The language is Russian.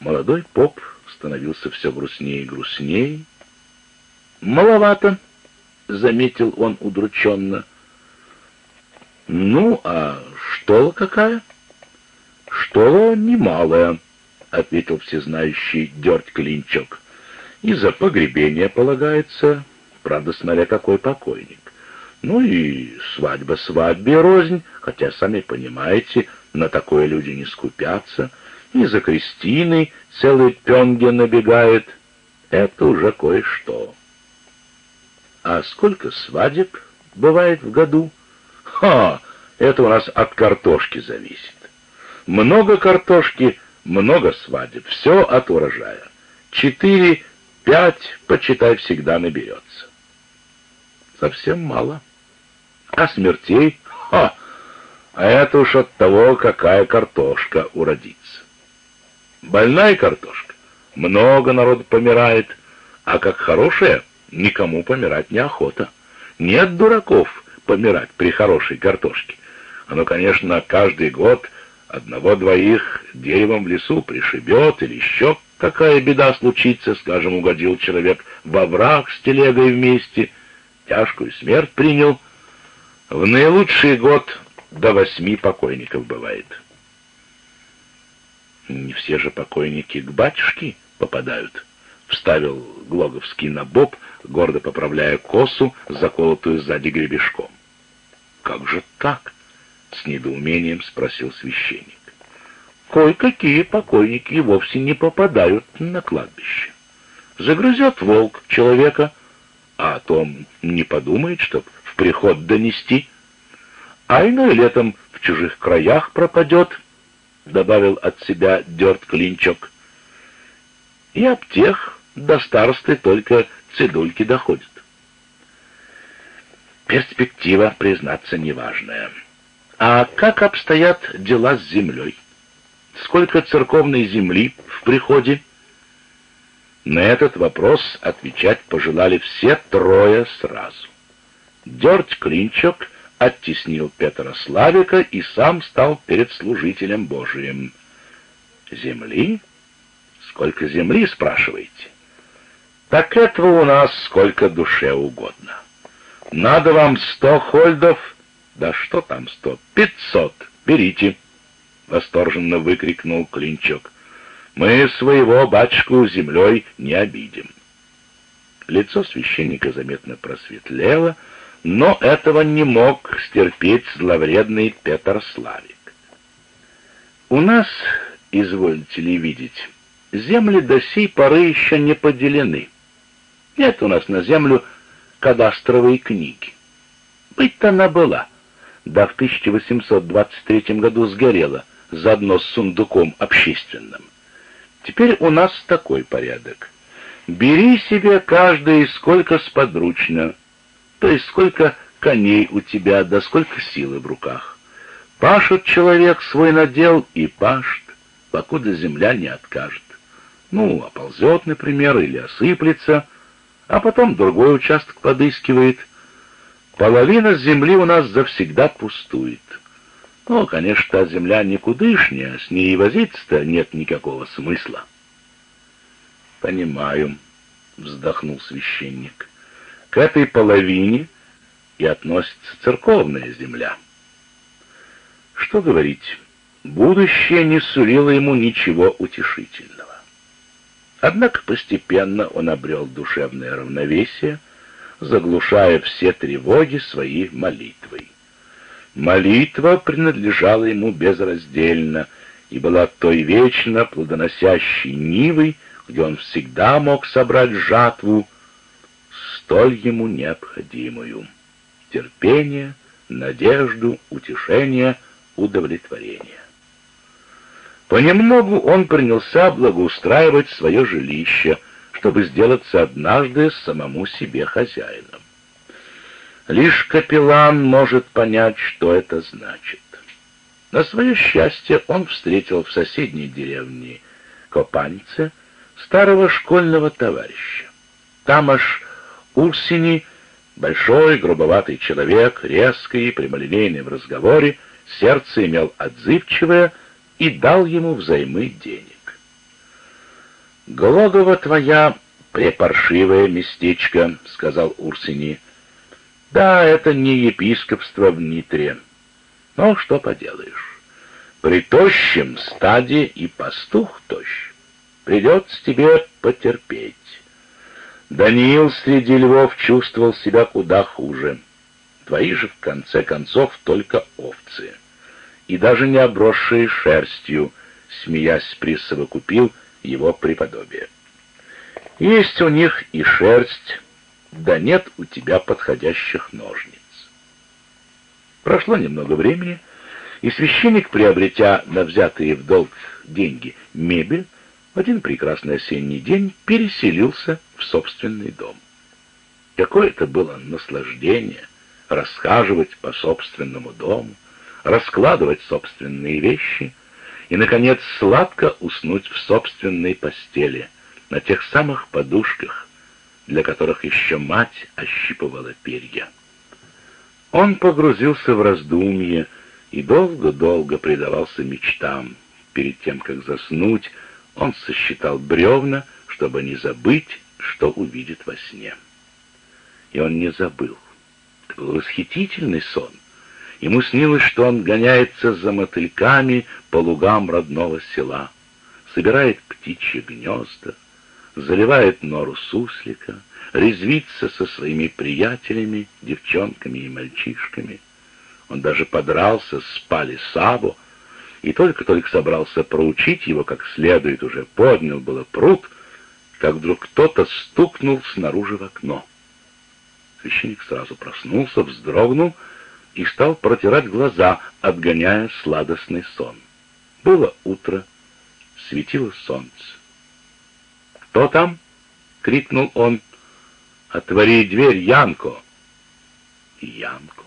Молодой поп становился все грустнее и грустнее. «Маловато», — заметил он удрученно. «Ну, а что какая?» «Что немалая», — ответил всезнающий дерть Клинчок. «И за погребение полагается, правда, смотря какой покойник. Ну и свадьба свадьбе рознь, хотя, сами понимаете, на такое люди не скупятся. И за Кристиной целый пенге набегает. Это уже кое-что. А сколько свадеб бывает в году? Ха! Это у нас от картошки зависит. Много картошки, много свадеб. Все от урожая. Четыре, пять, почитай, всегда наберется. Совсем мало. А смертей? Ха! А это уж от того, какая картошка уродится. Больная картошка. Много народу помирает, а как хорошая, никому помирать неохота. Нет дураков помирать при хорошей картошке. Оно, конечно, каждый год одного-двоих деревом в лесу пришибет или еще какая беда случится, скажем, угодил человек во враг с телегой вместе, тяжкую смерть принял. В наилучший год до восьми покойников бывает. Не все же покойники к батюшке попадают, вставил Глоговский на боб, гордо поправляя косу, заколотую сзади гребешком. Как же так? С недоумением спросил священник. Кое-какие покойники вовсе не попадают на кладбище. Загрызет волк человека, а о том не подумает, чтоб в приход донести — а иной летом в чужих краях пропадет, — добавил от себя дерт клинчок. И об тех до старосты только цедульки доходят. Перспектива, признаться, неважная. А как обстоят дела с землей? Сколько церковной земли в приходе? На этот вопрос отвечать пожелали все трое сразу. Дерть Клинчок — оттеснил Петра Славика и сам стал перед служителем Божиим. «Земли? Сколько земли, спрашиваете?» «Так этого у нас сколько душе угодно. Надо вам сто хольдов?» «Да что там сто? Пятьсот! Берите!» — восторженно выкрикнул Клинчок. «Мы своего батюшку землей не обидим». Лицо священника заметно просветлело, — но этого не мог стерпеть зловредный Петр Славик. У нас, извольте ли видеть, земли до сей поры еще не поделены. Нет у нас на землю кадастровой книги. Быть-то она была, да в 1823 году сгорела, заодно с сундуком общественным. Теперь у нас такой порядок. Бери себе каждый сколько сподручно, то есть сколько коней у тебя, да сколько силы в руках. Пашет человек свой надел и пашет, покуда земля не откажет. Ну, оползет, например, или осыплется, а потом другой участок подыскивает. Половина земли у нас завсегда пустует. Ну, конечно, та земля никудышняя, с ней возиться-то нет никакого смысла. «Понимаю», — вздохнул священник. К этой половине и относится церковная земля. Что говорить, будущее не сулило ему ничего утешительного. Однако постепенно он обрел душевное равновесие, заглушая все тревоги своей молитвой. Молитва принадлежала ему безраздельно и была той вечно плодоносящей нивой, где он всегда мог собрать жатву, столь ему необходимую. Терпение, надежду, утешение, удовлетворение. Понемногу он принялся благоустраивать свое жилище, чтобы сделаться однажды самому себе хозяином. Лишь капеллан может понять, что это значит. На свое счастье он встретил в соседней деревне Копаньце старого школьного товарища. Там аж Урсини, большой, грубоватый человек, резкий и прямолинейный в разговоре, сердце имел отзывчивое и дал ему взаймы денег. «Глогова твоя препаршивое местечко», — сказал Урсини. «Да, это не епископство в Нитре. Но что поделаешь. При тощем стаде и пастух тощ. Придется тебе потерпеть». Даниил среди львов чувствовал себя куда хуже. Твои же, в конце концов, только овцы. И даже не обросшие шерстью, смеясь, присовокупил его преподобие. Есть у них и шерсть, да нет у тебя подходящих ножниц. Прошло немного времени, и священник, приобретя на взятые в долг деньги мебель, в один прекрасный осенний день переселился в собственный дом. Какое это было наслаждение расхаживать по собственному дому, раскладывать собственные вещи и, наконец, сладко уснуть в собственной постели, на тех самых подушках, для которых еще мать ощипывала перья. Он погрузился в раздумье и долго-долго предавался мечтам. Перед тем, как заснуть, он сосчитал бревна, чтобы не забыть, что увидит во сне. И он не забыл. Это был восхитительный сон. Ему снилось, что он гоняется за мотыльками по лугам родного села, собирает птичьи гнезда, заливает нору суслика, резвится со своими приятелями, девчонками и мальчишками. Он даже подрался с Пали и только-только собрался проучить его как следует, уже поднял было пруд, как вдруг кто-то стукнул снаружи в окно. Священник сразу проснулся, вздрогнул и стал протирать глаза, отгоняя сладостный сон. Было утро, светило солнце. «Кто там?» — крикнул он. «Отвори дверь, Янко!» Янко.